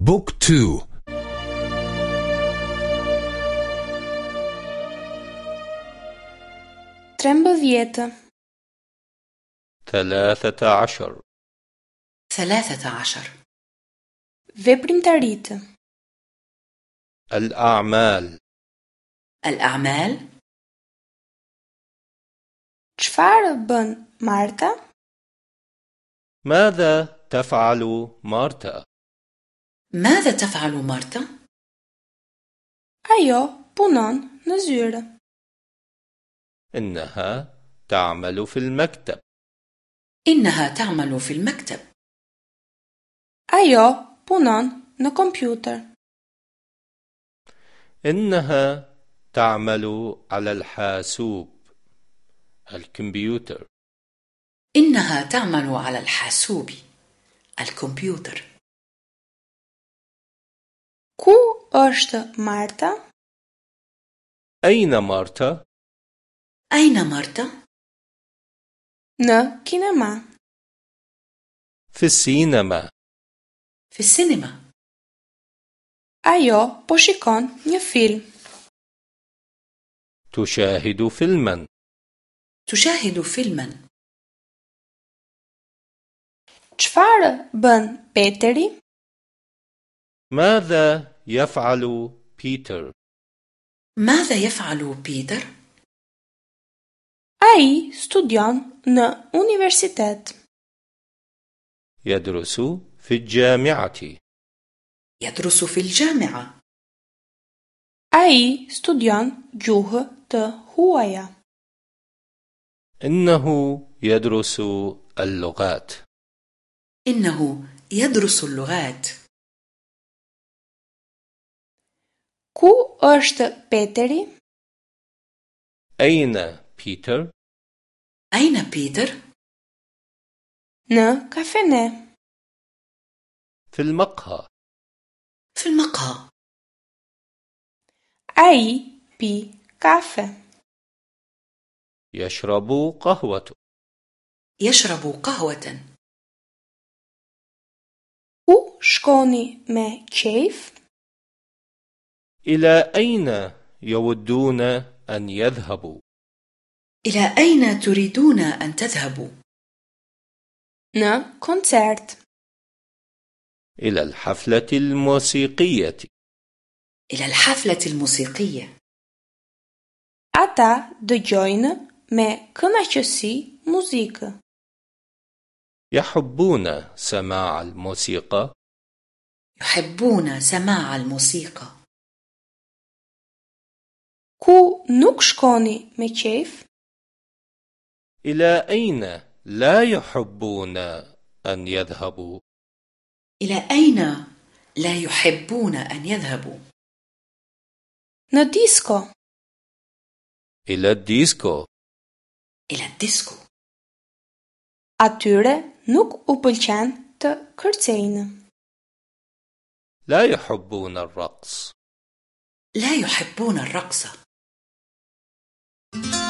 بوك تو. ترمبفيتا ثلاثة عشر. ثلاثة عشر. Veprimtaritë الأعمال. الأعمال. Çfarë bën Marta? ماذا تفعل مارتا؟ ماذا تفعل مارتا؟ punon në zyre إنها تعمل في المكتب. إنها تعمل في المكتب. punon në kompjuter إنها تعمل على الحاسوب الكمبيوتر. إنها تعمل على الحاسوب الكمبيوتر. ku është Marta أين مارتا؟ أين مارتا؟ në kinema في السينما في السينما ajo po shikon një film تشاهد فيلما تشاهد فيلما çfarë bën Peteri ماذا يفعل بيتر؟ ماذا يفعل بيتر؟ ai studion në universitet. يدرس في الجامعة. يدرس في الجامعة. Ai studion gjuhë të huaja إنه يدرس اللغات. إنه يدرس اللغات. Ku është Peteri? أين بيتر؟ أين بيتر؟ në kafene في المقهى في المقهى ai pi kafe. يشرب قهوة يشرب قهوة ku shkoni me qejf? إلى أين يودون أن يذهبوا؟ إلى أين تريدون أن تذهبوا؟ në koncert. إلى الحفلة الموسيقية. إلى الحفلة الموسيقية. Ata dëgjojnë me kënaqësi muzikë. يحبون سماع الموسيقى. يحبون سماع الموسيقى. ku nuk shkoni me qejf إلى أين لا يحبون أن يذهبوا؟ إلى أين لا يحبون أن يذهبوا؟ në disko إلى الديسكو إلى الديسكو atyre nuk u pëlqen të kërcejnë لا يحبون الرقص لا يحبون الرقص Bye.